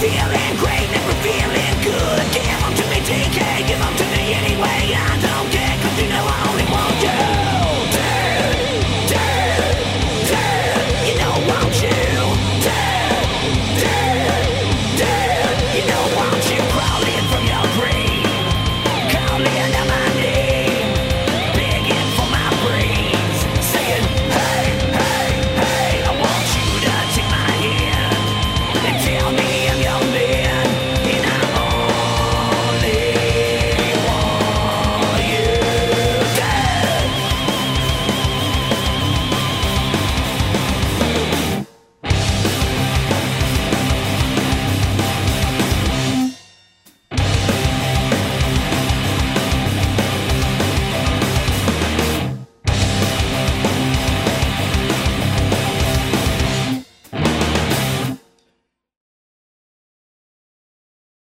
feeling